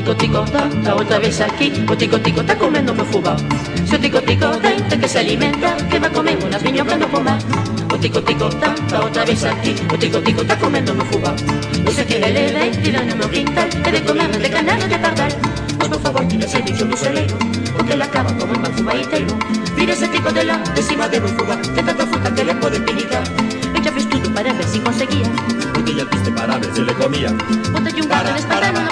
tico tico está outra vez aquí. O tico tico está comendo meu fubá. Se o tico tico tem que se alimenta Que va comer unas miñocas no pomar O tico tico outra vez aquí. O tico tico está comendo meu fubá. Non sei que ele vem tira no meu quintal E de comer de canano de pardal Mas por favor tira ese bicho no celeiro Porque ele acaba como un fubá inteiro Mira ese tico de lá, de cima de meu fubá De tanta fruta que le pode pinicar E xa fez tudo para ver si conseguía. Porque ya viste para ver se le comía. Bótalle un gato en espalda,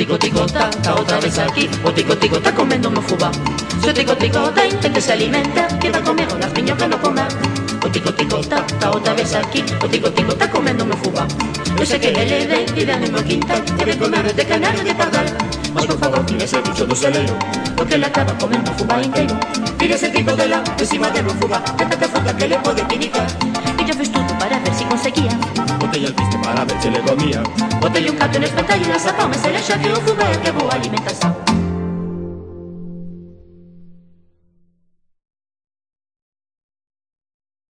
tico tico ta, ta outra vez aquí. O tico tico ta comendo meu fubá Se o tico tico ten que se alimenta. Que va comer las piñocas no comer O tico tico ta, ta outra vez aquí. O tico tico ta comendo meu fubá Eu sei que ele vem, vive no meu quintal Que de comer de canario de pardal Mas por favor, tire ese bicho do celeiro Porque ele acaba comendo o fubá inteiro Tire ese tico de lá, de cima de Que tanta fruta que le pode pinicar para ver se le comía. Botei un gato en espantallo e la sapón Me se le xa que o fubá acabou a alimentación